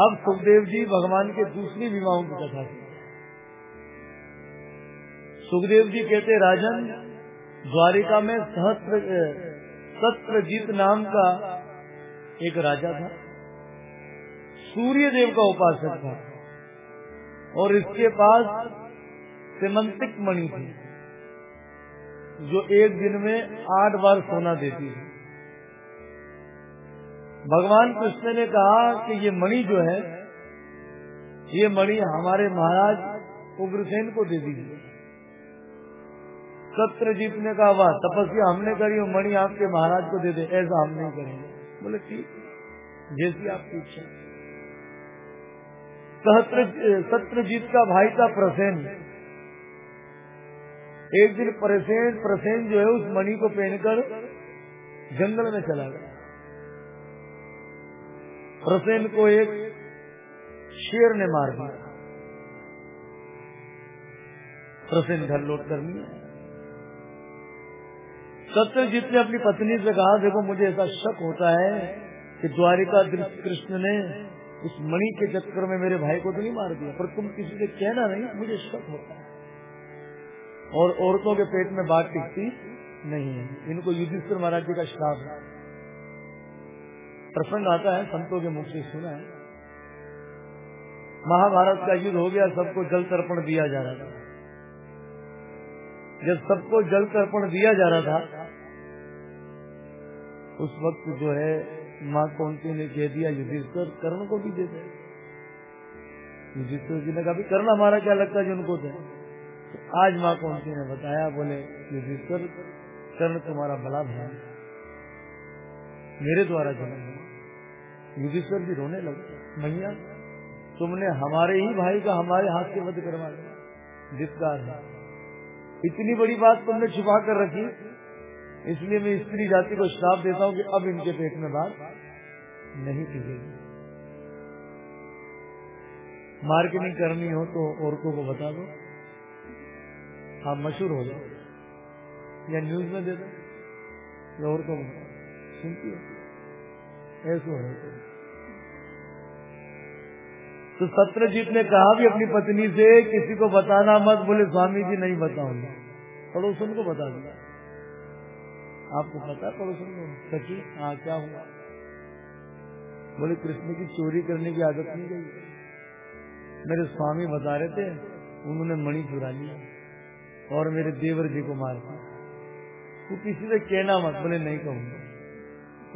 अब सुखदेव जी भगवान के दूसरी विवाहों की कथा सुखदेव जी कहते, राजन, द्वारिका में सहस्त्र सत्रजीत नाम का एक राजा था। सूर्य देव का उपासक था। और इसके पास सिमंतिक मणि थी, जो एक दिन में आठ बार सोना देती है भगवान कृष्ण ने कहा कि ये मणि जो है, ये मणि हमारे महाराज उग्रसेन को दे दीजिए। सत्यजीत ने कहा, वाह, तपस्या हमने करी मणि आपके महाराज को दे दे, ऐसा हम नहीं करेंगे। बोले, ठीक, जैसी आपकी इच्छा। सहस्त्र, सत्यजीत का भाई था प्रसेन। एक दिन प्रसेन प्रसेन जो है, उस मणि को पहनकर जंगल में चला गया। प्रसेन को एक शेर ने मार दिया। प्रसेन घर लौट कर लिया। सत्यजीत ने अपनी पत्नी से कहा, देखो, मुझे ऐसा शक होता है कि द्वारिका कृष्ण ने उस मणि के चक्कर में मेरे भाई को तो नहीं मार दिया, पर तुम किसी से कहना नहीं, मुझे शक होता है। और औरतों के पेट में बात टिकती नहीं है। इनको युधिष्ठिर महाराज जी का श्राप है। प्रसंग आता है, संतों के मुख से सुना है। महाभारत का युद्ध हो गया, सबको जल तर्पण दिया जा रहा था। जब सबको जल तर्पण दिया जा रहा था, उस वक्त जो है, माँ कौंती ने कह दिया, युधिष्ठर, कर्ण को भी दे दे। युधिष्ठर जी ने कहा कर्ण हमारा क्या लगता है जिनको दे? तो आज माँ कौंती ने बताया, बोले, युधिष्ठर, कर्ण तुम्हारा भला भाई मेरे द्वारा जन्म युधिष्ठर भी रोने लगे, मैया, तुमने हमारे ही भाई का हमारे हाथ से वध करवा दिया धिक्कार है। इतनी बड़ी बात तुमने छुपा कर रखी, इसलिए मैं स्त्री जाति को श्राप देता हूँ कि अब इनके पेट में बात नहीं टिकेगी। मार्केटिंग करनी हो तो औरतों को बता दो। आप मशहूर हो जाओ। या न्यूज़ में दे दो। औरतों को सुनती हो? ऐसे हो। तो सत्यजीत ने कहा भी अपनी पत्नी से, किसी को बताना मत, बोले, स्वामी जी, नहीं बताऊँगा। पड़ोसन को बता दिया। आपको पता पड़ोसन को? सची हाँ क्या हुआ? बोले, कृष्ण की चोरी करने की आदत नहीं गई मेरे स्वामी बता रहे थे, उन्होंने मणि चुरा लिया और मेरे देवर जी को मार दिया। तू किसी से कहना मत, बोले, नहीं कहूँगा।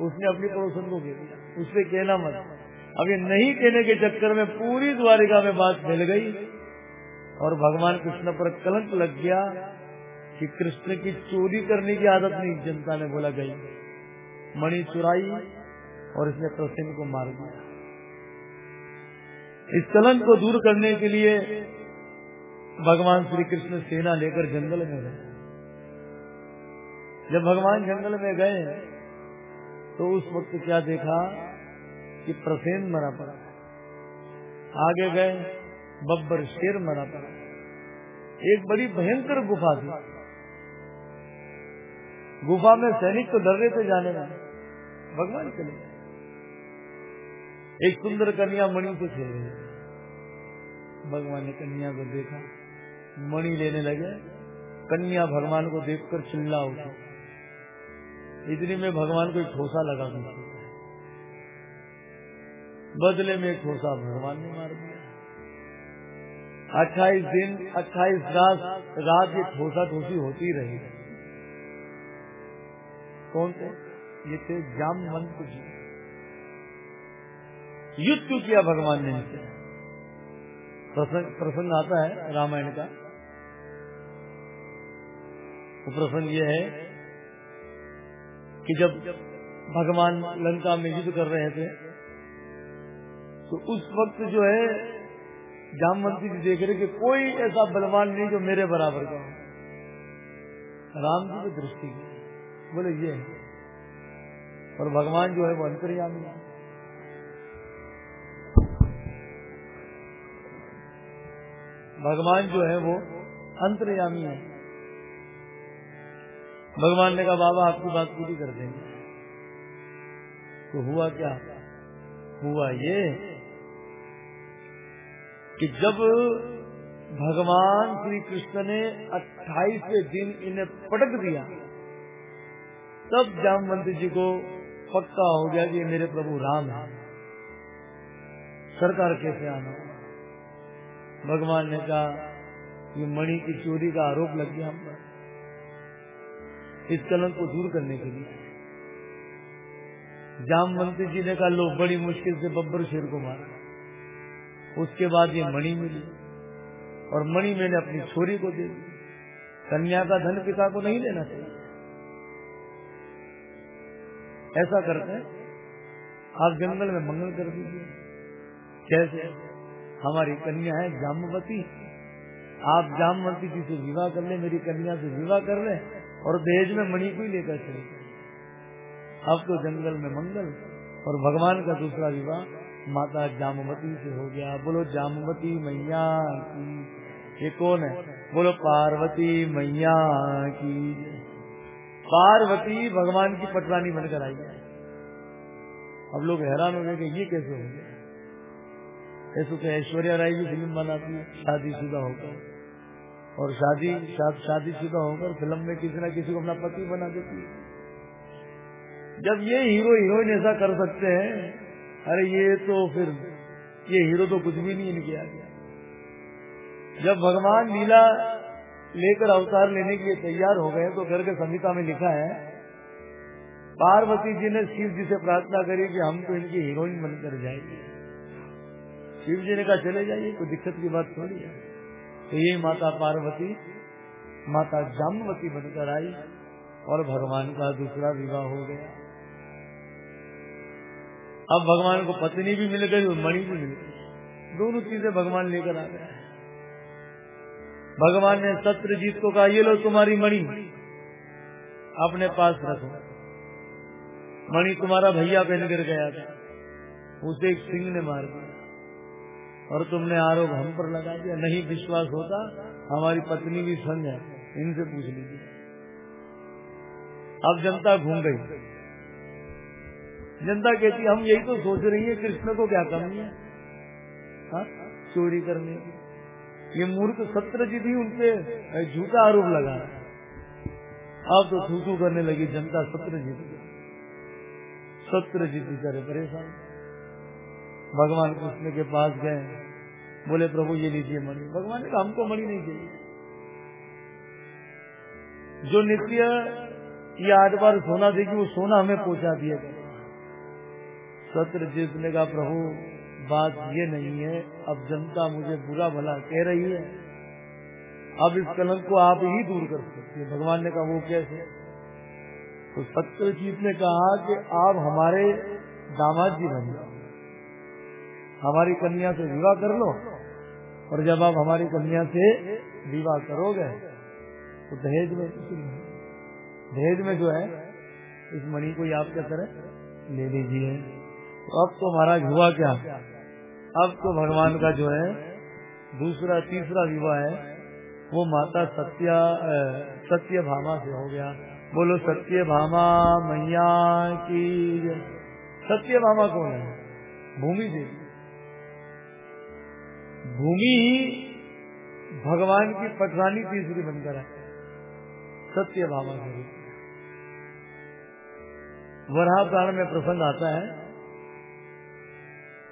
उसने अपनी पड़ोसन को कह दिया। उससे कहना मत अब ये नहीं कहने के चक्कर में पूरी द्वारिका में बात फैल गई और भगवान कृष्ण पर कलंक लग गया कि कृष्ण की चोरी करने की आदत नहीं, जनता ने बोला गई। मणि चुराई और इसने प्रसिंह को मार दिया। इस कलंक को दूर करने के लिए भगवान श्री कृष्ण सेना लेकर जंगल में गए। जब भगवान जंगल में गए तो उस वक्त क्या देखा? कि प्रसेन मरा पड़ा। आगे गए, बब्बर शेर मरा पड़ा। एक बड़ी भयंकर गुफा थी। गुफा में सैनिक तो डर रहे थे जाने में भगवान चले एक सुंदर कन्या मणि को खेल रही भगवान ने कन्या को देखा, मणि लेने लगे। कन्या भगवान को देखकर चिल्ला उठा। इतनी में भगवान को ठोसा लगा दी। बदले में ठोसा भगवान ने मार दिया। अट्ठाईस दिन, अट्ठाईस रात रात ये ठोसा ठोसी होती रही। कौन थे? ये थे जामवंत जी। युद्ध क्यों किया भगवान ने? प्रसंग आता है रामायण का। तो प्रसंग ये है कि जब भगवान लंका में युद्ध कर रहे थे तो उस वक्त जो है जामवंती जी देख रहे कि कोई ऐसा बलवान नहीं जो मेरे बराबर का हो। राम जी की दृष्टि बोले ये है। और भगवान जो है वो अंतर्यामी है। भगवान जो है वो अंतर्यामी है। भगवान ने कहा, बाबा, आपकी बात पूरी कर देंगे। तो हुआ क्या? हुआ ये कि जब भगवान श्री कृष्ण ने अट्ठाईसवे दिन इन्हें पटक दिया, तब जामवंत जी को पक्का हो गया कि मेरे प्रभु राम है। सरकार कैसे आना? भगवान ने कहा, ये मणि की चोरी का आरोप लग गया हम पर। इस कलंक को दूर करने के लिए। जामवंती जी ने कहा, लो, बड़ी मुश्किल से बब्बर शेर को मारा। उसके बाद ये मणि मिली। और मणि मैंने अपनी छोरी को दे दी। कन्या का धन पिता को नहीं लेना चाहिए। ऐसा करते हैं। आप जंगल में मंगल कर दीजिए। कैसे हमारी कन्या है, जामवती। आप जामवती जी से विवाह कर ले, मेरी कन्या से विवाह कर ले और दहेज में मणि को ही लेकर चले अब तो जंगल में मंगल और भगवान का दूसरा विवाह। माता जामवती से हो गया। बोलो जामवती मैया की ये कौन है? बोलो, पार्वती मैया की पार्वती भगवान की पटरानी बनकर आई। है अब लोग हैरान हो गए कि ये कैसे हो गया? ऐसे तो ऐश्वर्या राय भी फ़िल्म बनाती है, शादीशुदा होकर। और शादी शादी शुदा होकर फ़िल्म में किसी न किसी को अपना पति बना देती है। जब ये हीरो, हीरोइन ऐसा कर सकते हैं अरे ये तो फिर, ये हीरो तो कुछ भी नहीं इनके आगे। जब भगवान लीला लेकर अवतार लेने के लिए तैयार हो गए तो घर के संहिता में लिखा है, पार्वती जी ने शिव जी से प्रार्थना करी कि हम तो इनकी हीरोइन बनकर जाएँगे। शिव जी ने कहा, चले जाइए, कोई दिक्कत की बात थोड़ी है। तो ये माता पार्वती, माता जामवती बनकर आई और भगवान का दूसरा विवाह हो गया। अब भगवान को पत्नी भी मिल गई और मणि भी मिल गई। दोनों चीज़ें भगवान लेकर आ गए। भगवान ने सत्यजीत को कहा, ये लो तुम्हारी मणि, अपने पास रखो। मणि तुम्हारा भैया पहन कर गया था। उसे एक सिंह ने मार दिया। और तुमने आरोप हम पर लगा दिया। नहीं विश्वास होता, हमारी पत्नी भी संग है। इनसे पूछ लीजिए। अब जनता घूम गई। जनता कहती हम यही तो सोच रही है, कृष्ण को क्या कमी है? हा? चोरी करने की। ये मूर्ख सत्यजीत ही उनपे झूठा आरोप लगा अब तो थू करने लगी जनता सत्यजीत सत्यजीत बेचारे परेशान। भगवान कृष्ण के पास गए। बोले, प्रभु, ये लीजिए मणि। भगवान ने कहा, हमको मणि नहीं चाहिए। जो नित्य ये आठ बार सोना देगी, वो सोना हमें पहुँचा दिया सत्र जिसने कहा, प्रभु, बात ये नहीं है, अब जनता मुझे बुरा भला कह रही है। अब इस कलंक को आप ही दूर कर सकते हैं। भगवान ने कहा, वो कैसे? तो सत्यजीत ने कहा कि आप हमारे दामाद जी बन जाओ। हमारी कन्या से विवाह कर लो और जब आप हमारी कन्या से विवाह करोगे तो दहेज में दहेज में जो है, इस मणि को आप क्या करें? ले लीजिए। तो अब तो महाराज हुआ क्या? अब तो भगवान का जो है, दूसरा, तीसरा विवाह है, वो माता सत्या सत्य भामा से हो गया। बोलो, सत्य भामा मैया की सत्य भामा कौन है? भूमि देवी भूमि ही भगवान की पटरानी तीसरी बनकर है। सत्य भामा के रूप प्राण में प्रसंग आता है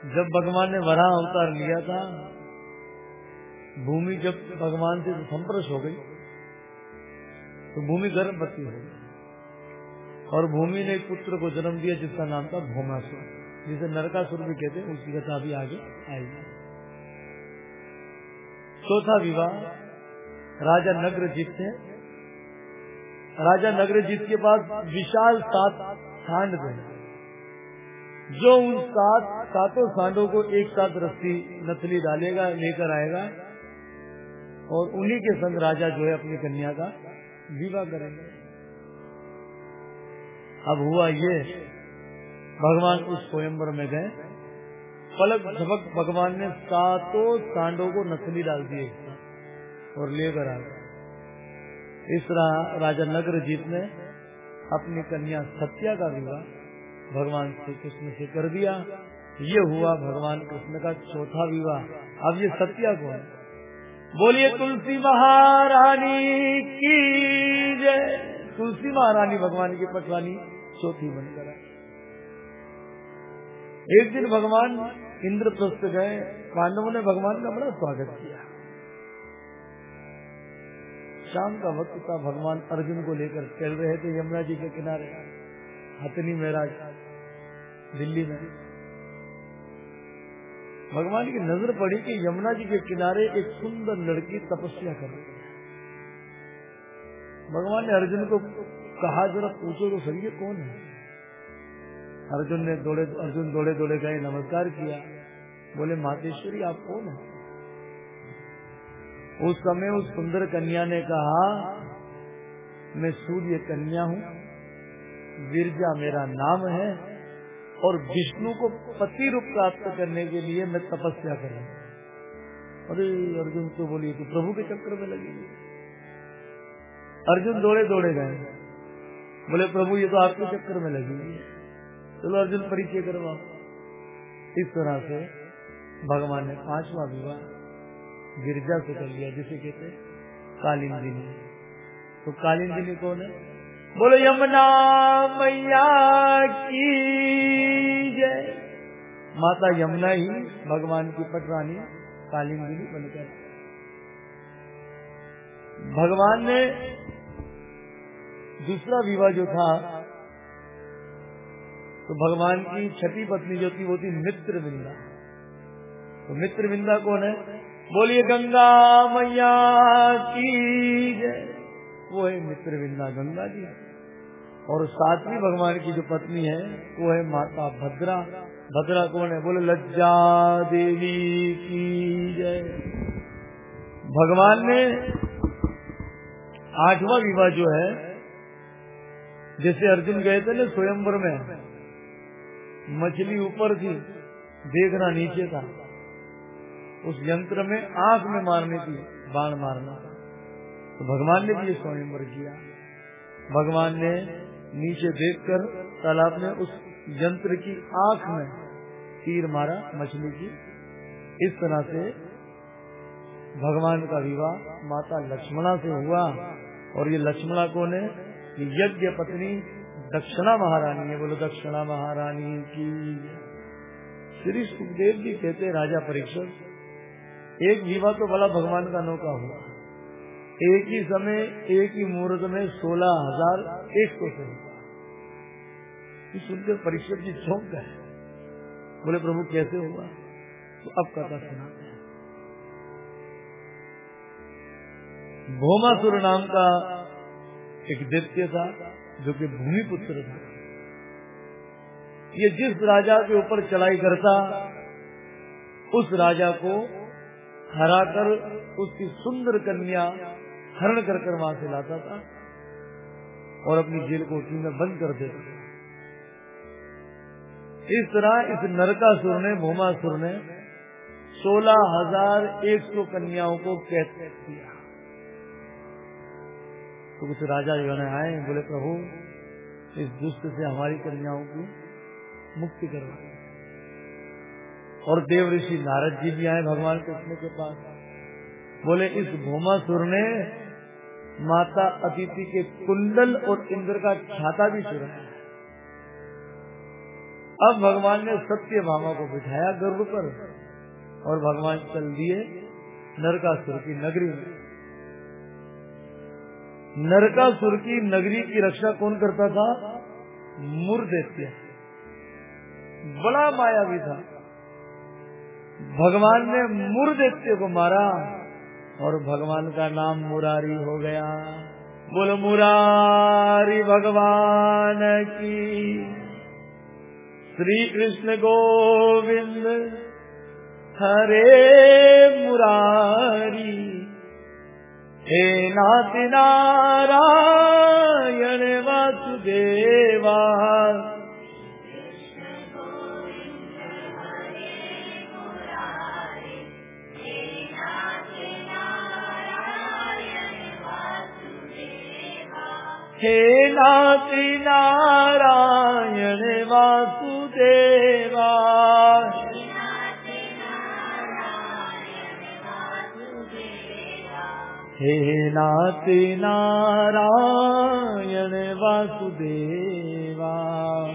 जब भगवान ने वराह अवतार लिया था, भूमि जब भगवान से संपर्श हो गई तो भूमि गर्भवती हो गई। और भूमि ने एक पुत्र को जन्म दिया, जिसका नाम था भूमासुर। जिसे नरकासुर भी कहते हैं, उसकी कथा भी आगे आएगी। चौथा विवाह, राजा नगर जीत से। राजा नगर जीत के पास विशाल सात सांड थे। जो उन सात, सातों सांडों को एक साथ रस्सी, नथली डालेगा, लेकर आएगा, और उन्हीं के संग राजा जो है अपनी कन्या का विवाह करेंगे। अब हुआ ये, भगवान उस स्वयंवर में गए, पलक झपक भगवान ने सातों सांडों को नकली डाल दिए और लेकर आ इस तरह राजा नगर जीत ने अपनी कन्या सत्या का विवाह भगवान श्री कृष्ण से कर दिया। ये हुआ भगवान कृष्ण का चौथा विवाह। अब ये सत्या कौन बोलिए तुलसी महारानी की जय। तुलसी महारानी भगवान की पटवानी चौथी बनकर एक दिन भगवान इंद्रप्रस्थ गए। पांडवों ने भगवान का बड़ा स्वागत किया। शाम का वक्त था। भगवान अर्जुन को लेकर चल रहे थे यमुना जी के किनारे। हथनी मेराज दिल्ली में। भगवान की नज़र पड़ी कि यमुना जी के किनारे एक सुंदर लड़की तपस्या कर रही है। भगवान ने अर्जुन को कहा, जरा पूछो तो सर ये कौन है? अर्जुन ने दौड़े, अर्जुन दौड़े दौड़े गए, नमस्कार किया। बोले, मातेश्वरी, आप कौन है? उस समय उस सुंदर कन्या ने कहा, मैं सूर्य कन्या हूँ। विरजा मेरा नाम है। और विष्णु को पति रूप प्राप्त करने के लिए मैं तपस्या कर रहा हूँ। अरे, अर्जुन तो बोलिए तो प्रभु के चक्कर में लगी अर्जुन दौड़े दौड़े गए। बोले, प्रभु, ये तो आपके चक्कर में लगी चलो, अर्जुन, परिचय करवा इस तरह से भगवान ने पांचवा विवाह गिरजा से कर लिया, जिसे कहते कालिंदिनी। तो कालिंदिनी कौन है? बोलो, यमुना मैया की जय। माता यमुना ही भगवान की पटरानी कालिंदी बनकर भगवान ने दूसरा विवाह जो था तो भगवान की छठी पत्नी जो थी, वो थी मित्र बिंदा तो मित्र बिंदा कौन है? बोलिए, गंगा मैया की जय। वो है मित्र बिंदा गंगा जी। और सातवीं भगवान की जो पत्नी है, वो है माता भद्रा। भद्रा कौन है? बोले, लज्जा देवी की जय। भगवान ने आठवां विवाह जो है, जैसे अर्जुन गए थे ना स्वयंवर में, मछली ऊपर थी, देखना नीचे था। उस यंत्र में आँख में मारनी थी बाण मारना तो भगवान ने भी स्वयंवर किया। भगवान ने नीचे देखकर तालाब में उस यंत्र की आँख में तीर मारा, मछली की। इस तरह से भगवान का विवाह माता लक्ष्मणा से हुआ और ये लक्ष्मणा कौन है यज्ञ पत्नी दक्षिणा महारानी है, बोलो दक्षिणा महारानी की। श्री सुखदेव जी कहते राजा परीक्षक, एक विवाह तो बड़ा भगवान का नौका हुआ। एक ही समय, एक ही मुहूर्त में सोलह हज़ार एक सौ से सुनकर परीक्षक जी चौंक गए। बोले, प्रभु, कैसे हुआ? तो अब कथा सुनाते हैं। भोमासुर नाम का एक दैत्य था, जो कि भूमिपुत्र था। ये जिस राजा के ऊपर चढ़ाई करता, उस राजा को हराकर उसकी सुंदर कन्या हरण कर कर वहाँ से लाता था। और अपनी जेल कोठी में बंद कर था इस तरह इस नरकासुर ने भूमासुर ने सोलह हज़ार एक सौ कन्याओं को कैद किया तो कुछ राजा जो है, आए, बोले, प्रभु, इस दुष्ट से हमारी कन्याओं की मुक्ति करवाए और देव ऋषि नारद जी भी आए भगवान कृष्ण के पास। बोले, इस भूमासुर ने माता अतिथि के कुंडल और इंद्र का छाता भी चुराया अब भगवान ने सत्य भामा को बिठाया गर्भ पर और भगवान चल दिए नरकासुर की नगरी में। नरकासुर की नगरी की रक्षा कौन करता था? मुरदैत्य। बड़ा मायावी था। भगवान ने मुरदैत्य को मारा। और भगवान का नाम मुरारी हो गया। बोलो, मुरारी भगवान की श्री कृष्ण गोविंद, हरे मुरारी, हे नाथ नारायण वासुदेवा हे नाति नारायण वासुदेवा। हे नाति नारायण वासुदेवा।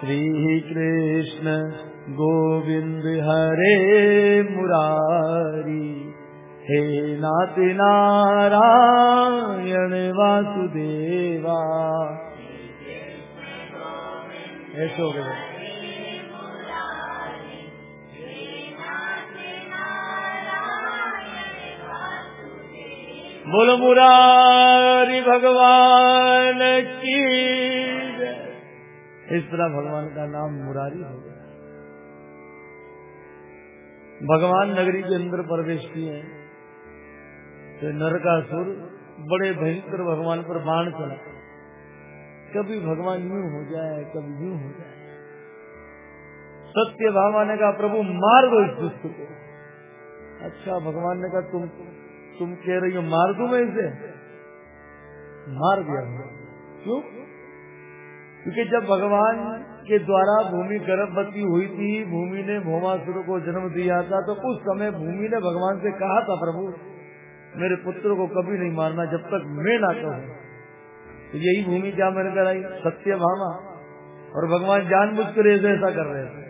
श्रीकृष्ण गोविन्द हरे मुरारी। हे नारायण वासुदेवा। ऐसे हो गए। बोलो, मुरारी भगवान की इस तरह भगवान का नाम मुरारी हो गया। भगवान नगरी के अंदर प्रवेश किए तो नरकासुर बड़े भयंकर भगवान पर बाण चला कभी भगवान यूँ हो जाए, कभी यूँ हो जाए। सत्य भामा ने कहा प्रभु मार दो इस दुष्ट को। अच्छा भगवान ने कहा, तुम तुम कह रही हो, मार दू मैं इसे? मार दिया क्यों? क्योंकि जब भगवान के द्वारा भूमि गर्भवती हुई थी, भूमि ने भौमासुर को जन्म दिया था तो उस समय भूमि ने भगवान से कहा था, प्रभु मेरे पुत्र को कभी नहीं मारना जब तक मैं ना कहूँ। तो यही भूमि क्या मेरे कर आई? सत्य भामा। और भगवान जान मुझ कर ऐसा कर रहे थे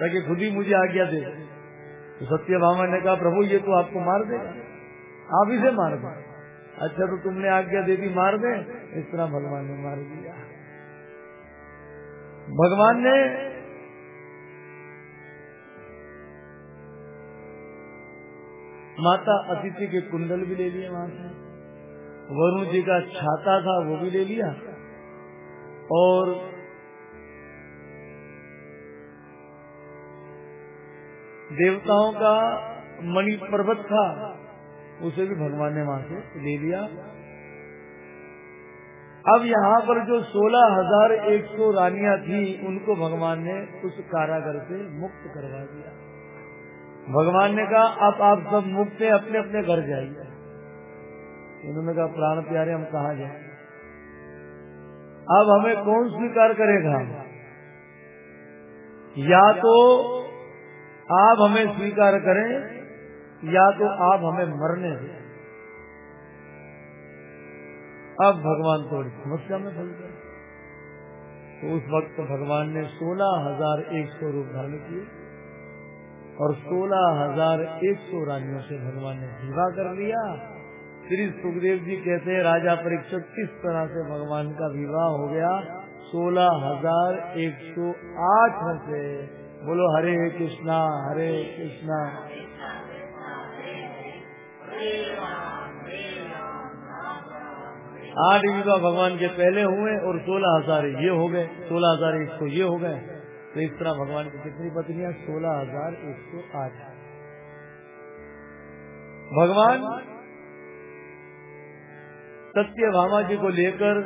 ताकि खुद ही मुझे आज्ञा दे। तो सत्य भामा ने कहा, प्रभु, ये तो आपको मार देगा। आप इसे मार दे। अच्छा तो तुमने आज्ञा दे दी, मार दे। इस तरह भगवान ने मार दिया। भगवान ने माता अतिथि के कुंडल भी ले लिए वहाँ से। वरुण जी का छाता था, वो भी ले लिया। और देवताओं का मणि पर्वत था, उसे भी भगवान ने वहाँ से ले लिया। अब यहाँ पर जो सोलह हज़ार एक सौ रानिया थी, उनको भगवान ने उस कारागर से मुक्त करवा दिया। भगवान ने कहा, अब आप सब मुक्त हैं अपने अपने घर जाइए. इन्होंने कहा, प्राण प्यारे, हम कहा जाए? अब हमें कौन स्वीकार करेगा? या तो आप हमें स्वीकार करें, या तो आप हमें मरने दें। अब भगवान थोड़ी समस्या में फंस गए तो उस वक्त भगवान ने सोलह हज़ार एक सौ रूप धारण किए। और सोलह हज़ार एक सौ रानियों से भगवान ने विवाह कर लिया। श्री सुखदेव जी कहते हैं, राजा परीक्षक, किस तरह से भगवान का विवाह हो गया? सोलह हज़ार एक सौ आठ से बोलो, हरे कृष्णा हरे कृष्णा। आठ विवाह भगवान के पहले हुए और सोलह हज़ार ये हो गए, सोलह हज़ार एक सौ ये हो गए। तो इस तरह भगवान की कितनी पत्नियाँ सोलह हज़ार एक सौ आठ। भगवान सत्य भामा जी को लेकर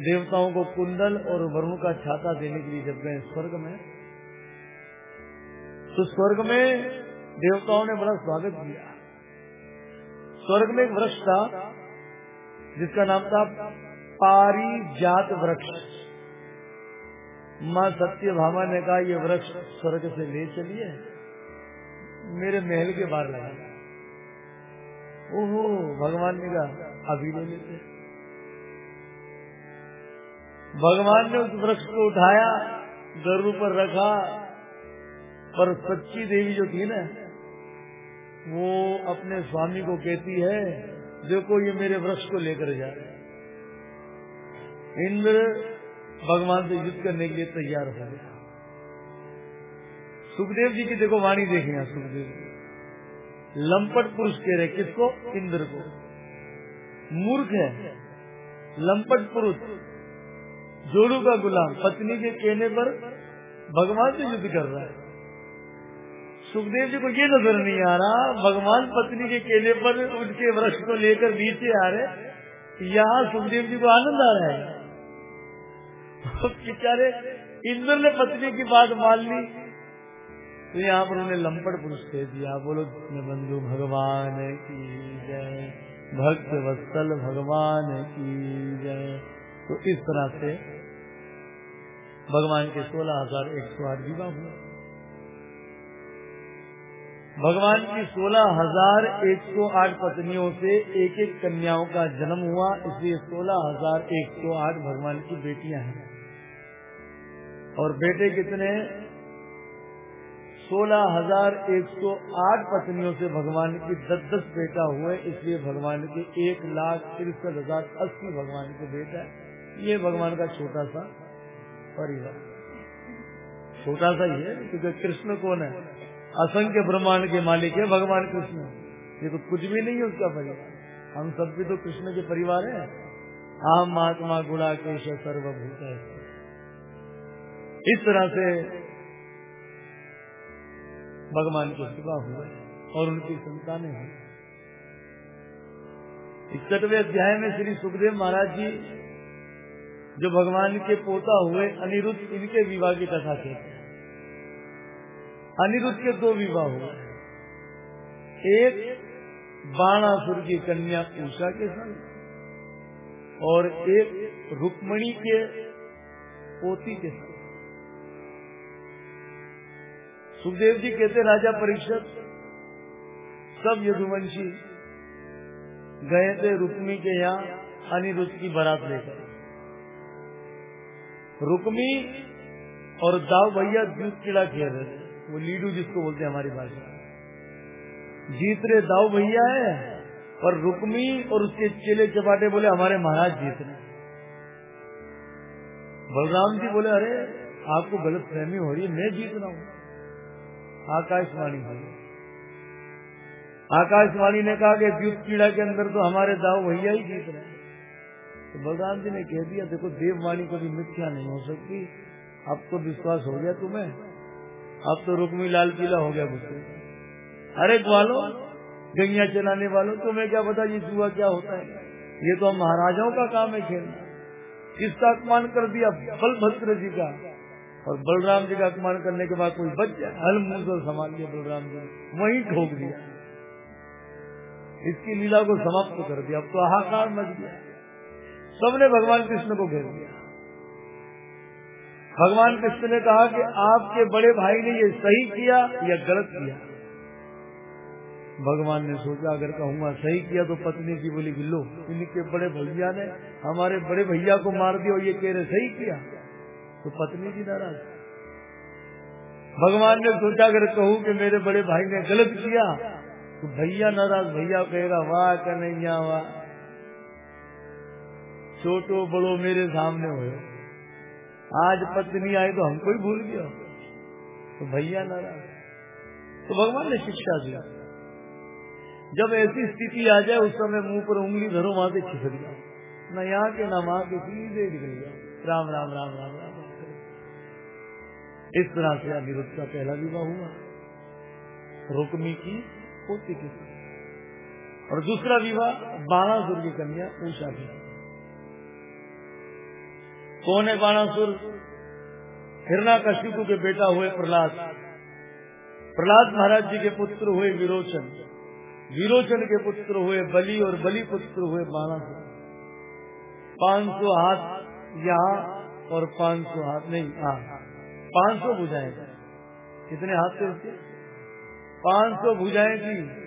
देवताओं को कुंडल और वरुण का छाता देने के लिए जब गए स्वर्ग में तो स्वर्ग में देवताओं ने बड़ा स्वागत किया। स्वर्ग में एक वृक्ष था, जिसका नाम था पारी जात वृक्ष। माँ सत्य भामा ने कहा, ये वृक्ष स्वर्ग से ले चलिए। मेरे महल के बाहर लगा ओहो, भगवान ने कहा, अभी ले लेते भगवान ने उस वृक्ष को उठाया गरु पर रखा, पर सच्ची देवी जो थी ना, वो अपने स्वामी को कहती है, देखो, ये मेरे वृक्ष को लेकर जा। रहे इंद्र भगवान से युद्ध करने के लिए तैयार हो गया सुखदेव जी की देखो वाणी देखें यहाँ सुखदेव जी। लंपट पुरुष कह रहे किसको? इंद्र को। मूर्ख है। लंपट पुरुष। जोड़ू का गुलाम। पत्नी के कहने पर भगवान से युद्ध कर रहा है। सुखदेव जी को ये नज़र नहीं आ रहा, भगवान पत्नी के केले पर उनके वृक्ष को लेकर नीचे आ रहे यहाँ सुखदेव जी को आनंद आ रहा है। बेचारे इंद्र ने पत्नी की बात मान ली। तो यहाँ पर उन्हें लंपट पुरुष दे दिया, बोलो बंधु भगवान की जय, भक्त वत्सल भगवान की जय। तो इस तरह से भगवान के सोलह हज़ार एक सौ आठ विवाह हुए। भगवान की सोलह हज़ार एक सौ आठ पत्नियों से एक एक कन्याओं का जन्म हुआ, इसलिए सोलह हज़ार एक सौ आठ भगवान की बेटियाँ हैं। और बेटे कितने? सोलह हज़ार एक सौ आठ पत्नियों से भगवान की दस दस बेटा हुए, इसलिए भगवान के एक लाख तिरसठ हज़ार अस्सी भगवान के बेटा है। ये भगवान का छोटा सा परिवार। छोटा सा ही है, क्योंकि कृष्ण कौन है? असंख्य ब्रह्मांड के मालिक है भगवान कृष्ण। ये तो कुछ भी नहीं है उसका परिवार। हम सब भी तो कृष्ण के परिवार है। आम महात्मा गुणा केश सर्वभूत। है इस तरह से भगवान के सिवा हुए और उनकी संतानें हुई इकसठवे अध्याय में श्री सुखदेव महाराज जी जो भगवान के पोता हुए अनिरुद्ध, इनके विवाह की कथा हैं। अनिरुद्ध के दो विवाह हुए। एक बाणासुर की कन्या उषा के संग और एक रुक्मणी के पोती के संग सुखदेव जी कहते राजा परीक्षक, सब यदुवंशी गए थे रुक्मी के यहाँ अनिरुद्ध की बारात लेकर। रुक्मी और दाव भैया दूध कीड़ा खेल रहे थे। वो लीडू जिसको बोलते हैं हमारी भाषा जीत रहे दाऊ भैया है और रुक्मी और उसके चेले चपाटे बोले, हमारे महाराज जीत रहे बलराम जी बोले, अरे, आपको गलत फहमी हो रही है, मैं जीत रहा हूँ। आकाशवाणी बोले आकाशवाणी ने कहा कि द्युत कीड़ा के अंदर तो हमारे दाव भैया ही जीत रहे तो बलराम जी ने कह दिया, देखो, देववाणी कभी मिथ्या नहीं हो सकती। अब तो विश्वास हो गया तुम्हें? अब तो रुक्मी, लाल, पीला हो गया मुझसे। अरे वालों गैया चलाने वालों, तुम्हें क्या पता ये जुआ क्या होता है? ये तो हम महाराजाओं का काम है खेलना। किसका अपमान कर दिया? बलभद्र जी का। और बलराम जी का अपमान करने के बाद कोई बच जाए। हल मुँह संभाल लिया बलराम जी ने। वही ठोक दिया। इसकी लीला को समाप्त कर दिया। अब तो हाहाकार मच गया। सबने भगवान कृष्ण को घेर दिया भगवान कृष्ण ने कहा कि आपके बड़े भाई ने ये सही किया या गलत किया? भगवान ने सोचा, अगर कहूँगा सही किया तो पत्नी की बोली गिल्लो इनके बड़े भैया ने हमारे बड़े भैया को मार दिया और ये कह रहे, सही किया। तो पत्नी की नाराज़। भगवान ने सोचा, अगर कहूँ कि मेरे बड़े भाई ने गलत किया तो भैया नाराज़, भैया कहेगा, वाह कन्हैया, वाह। छोटो बड़ो मेरे सामने हो आज पत्नी आई तो हमको ही भूल गया। तो भैया नाराज़। तो भगवान ने शिक्षा दिया। जब ऐसी स्थिति आ जाए, उस समय मुँह पर उंगली धरो, वहाँ से खिसक जाओ। न यहाँ के, न वहाँ के, सीधे निकल जाओ। राम राम राम राम। इस तरह से अनिरुद्ध का पहला विवाह हुआ। रुकमी की पोती की और दूसरा विवाह बाणासुर की कन्या ऊषा की कौन है बाणासुर? हिरणा कश्यप के बेटा हुए प्रहलाद। प्रहलाद महाराज जी के पुत्र हुए विरोचन। विरोचन के पुत्र हुए बलि और बलि पुत्र हुए बाणासुर। पाँच सौ हाथ यहाँ और पाँच सौ हाथ नहीं हाँ पाँच सौ भुजाएँ। कितने हाथ थे उसके पाँच सौ भुजाएँ थी।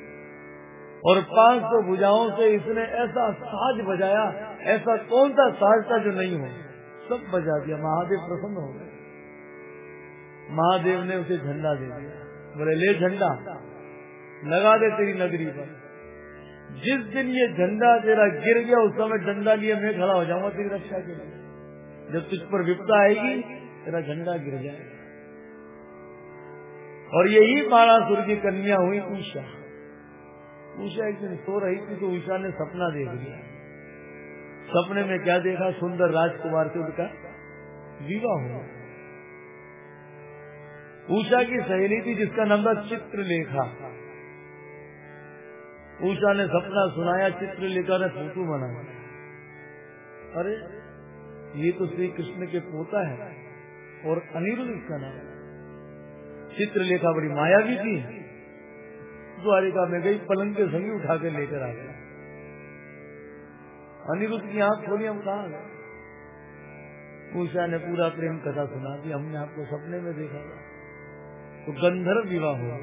और पाँच सौ भुजाओं से इसने ऐसा साज बजाया, ऐसा कौन सा साज था जो नहीं हो? सब बजा दिया। महादेव प्रसन्न हो गए। महादेव ने उसे झंडा दे दिया। बोले, ले झंडा, लगा दे तेरी नगरी पर। जिस दिन ये झंडा तेरा गिर गया, उस समय डंडा लिए मैं खड़ा हो जाऊँगा तेरी रक्षा के लिए। जब तुझ पर विपदा आएगी तेरा झंडा गिर जाएगा और यही बाणासुर की कन्या हुई ऊषा। ऊषा एक दिन सो रही थी तो ऊषा ने सपना देख लिया। सपने में क्या देखा? सुंदर राजकुमार से उनका विवाह हुआ। ऊषा की सहेली थी जिसका नाम था चित्रलेखा। ऊषा ने सपना सुनाया, चित्रलेखा ने फ़ोटो बनाया अरे, ये तो श्री कृष्ण के पोता है। और अनिरुद्ध इसका नाम चित्रलेखा बड़ी माया भी थी द्वारिका में गई, पलंग के संगी उठा के लेकर आ गया। अनिरुद्ध की आँख खोली हम कहा पूषा ने पूरा प्रेम कथा सुना दी, हमने आपको सपने में देखा था। तो गंधर्व विवाह हुआ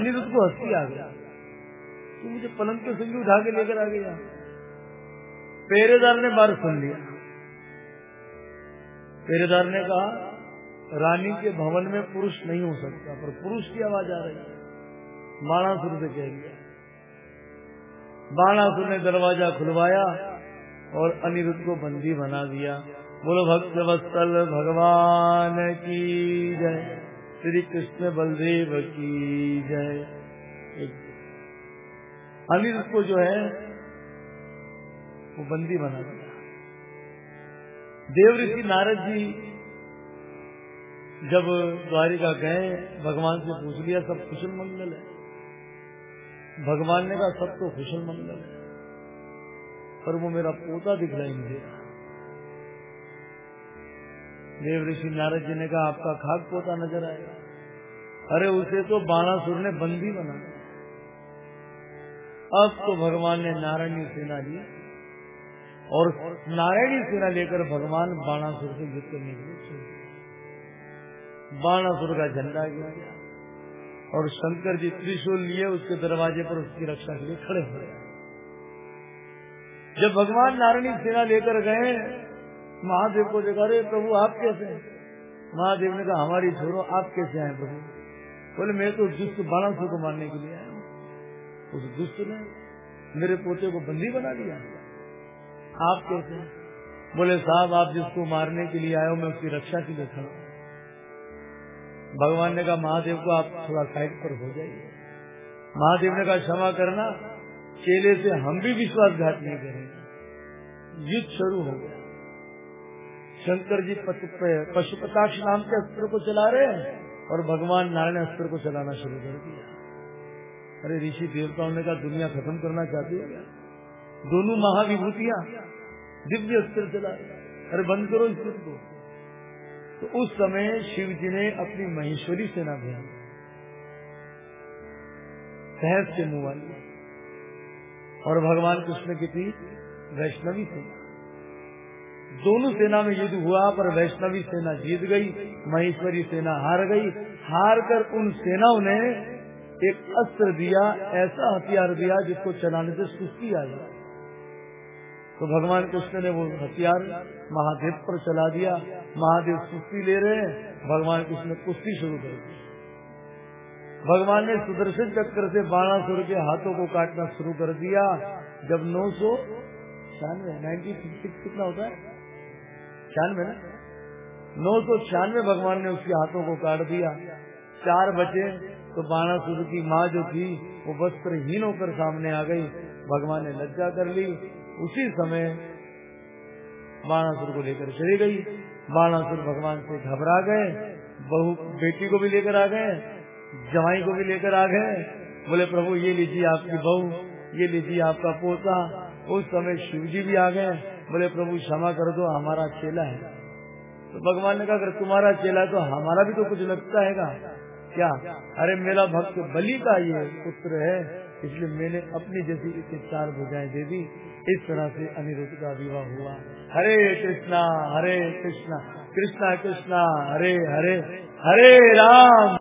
अनिरुद्ध को हँसी आ गया। तो मुझे पलंग के संगी उठा के लेकर आ गया। पेरेदार ने बार सुन लिया। पेरेदार ने कहा, रानी के भवन में पुरुष नहीं हो सकता, पर पुरुष की आवाज़ आ रही है। बाणासुर से कह दिया। बाणासुर ने दरवाज़ा खुलवाया और अनिरुद्ध को बंदी बना दिया। बोलो, भक्त वत्सल भगवान की जय। श्री कृष्ण बलदेव की जय। अनिरुद्ध को जो है, वो बंदी बना दिया। देव ऋषि नारद जी जब द्वारिका गए, भगवान से पूछ लिया, सब कुशल मंगल है। भगवान ने कहा, सब तो कुशल मंगल है। पर वो मेरा पोता दिखलाई नहीं दे देव ऋषि नारद जी ने कहा, आपका खाक पोता नज़र आएगा। अरे, उसे तो बाणासुर ने बंदी बना अब तो भगवान ने नारायणी सेना ली। और नारायणी सेना लेकर भगवान बाणासुर से युद्ध करने के लिए बाणासुर का झंडा गया और शंकर जी त्रिशूल लिए उसके दरवाजे पर उसकी रक्षा के लिए खड़े हो गए। जब भगवान नारायणी सेना लेकर गए, महादेव को देखा, अरे प्रभु, आप कैसे हैं? महादेव ने कहा, हमारी छोड़ो आप कैसे आए प्रभु? बोले, मैं तो दुष्ट बाणासुर को मारने के लिए आया हूँ। उस दुष्ट ने मेरे पोते को बंदी बना दिया आप कैसे बोले, साहब, आप जिसको मारने के लिए हो, मैं उसकी रक्षा के लिए खड़ा भगवान ने कहा, महादेव को आप थोड़ा साइड पर हो जाइए। महादेव ने कहा, क्षमा करना, चेले से हम भी विश्वासघात नहीं करेंगे। युद्ध शुरू हो गया। शंकर जी पशुपताक्ष नाम के अस्त्र को चला रहे हैं और भगवान नारायण अस्त्र को चलाना शुरू कर दिया। अरे, ऋषि देवताओं ने कहा, दुनिया खत्म करना चाहती है दोनों महाविभूतियाँ, दिव्य चला अरे बंद करो इस को। तो उस समय शिव जी ने अपनी महेश्वरी सेना भेजा। सहस के मुँह वाली। और भगवान कृष्ण की थी वैष्णवी सेना। दोनों सेना में युद्ध हुआ, पर वैष्णवी सेना जीत गई, महेश्वरी सेना हार गई। हार कर उन सेनाओं ने एक अस्त्र दिया, ऐसा हथियार दिया, जिसको चलाने से सुस्ती आ जाए तो भगवान कृष्ण ने वो हथियार महादेव पर चला दिया। महादेव कुश्ती ले रहे हैं। भगवान कृष्ण ने कुश्ती शुरू कर दी। भगवान ने सुदर्शन चक्र से बाणासुर के हाथों को काटना शुरू कर दिया। जब नौ सौ छियानवे सिक्स कितना होता है? छियानवे ना? नौ सौ छियानवे भगवान ने उसके हाथों को काट दिया। चार बचे तो बाणासुर की माँ जो थी, वो वस्त्रहीन होकर सामने आ गई। भगवान ने लज्जा कर ली। उसी समय बाणासुर को लेकर चली गई। बाणासुर भगवान से घबरा गए। बहू, बेटी को भी लेकर आ गए। जवाई को भी लेकर आ गए। बोले, प्रभु, ये लीजिए आपकी बहू, ये लीजिए आपका पोता। उस समय शिव जी भी आ गए। बोले, प्रभु, क्षमा कर दो, हमारा चेला है। तो भगवान ने कहा, अगर तुम्हारा चेला है तो हमारा भी तो कुछ लगता है का? क्या? अरे, मेरा भक्त बलि का ये पुत्र है, इसलिए मैंने अपनी जैसी इसे चार भुजाएँ दे दी। इस तरह से अनिरुद्ध का विवाह हुआ। हरे कृष्णा हरे कृष्णा कृष्णा कृष्णा, हरे हरे हरे राम।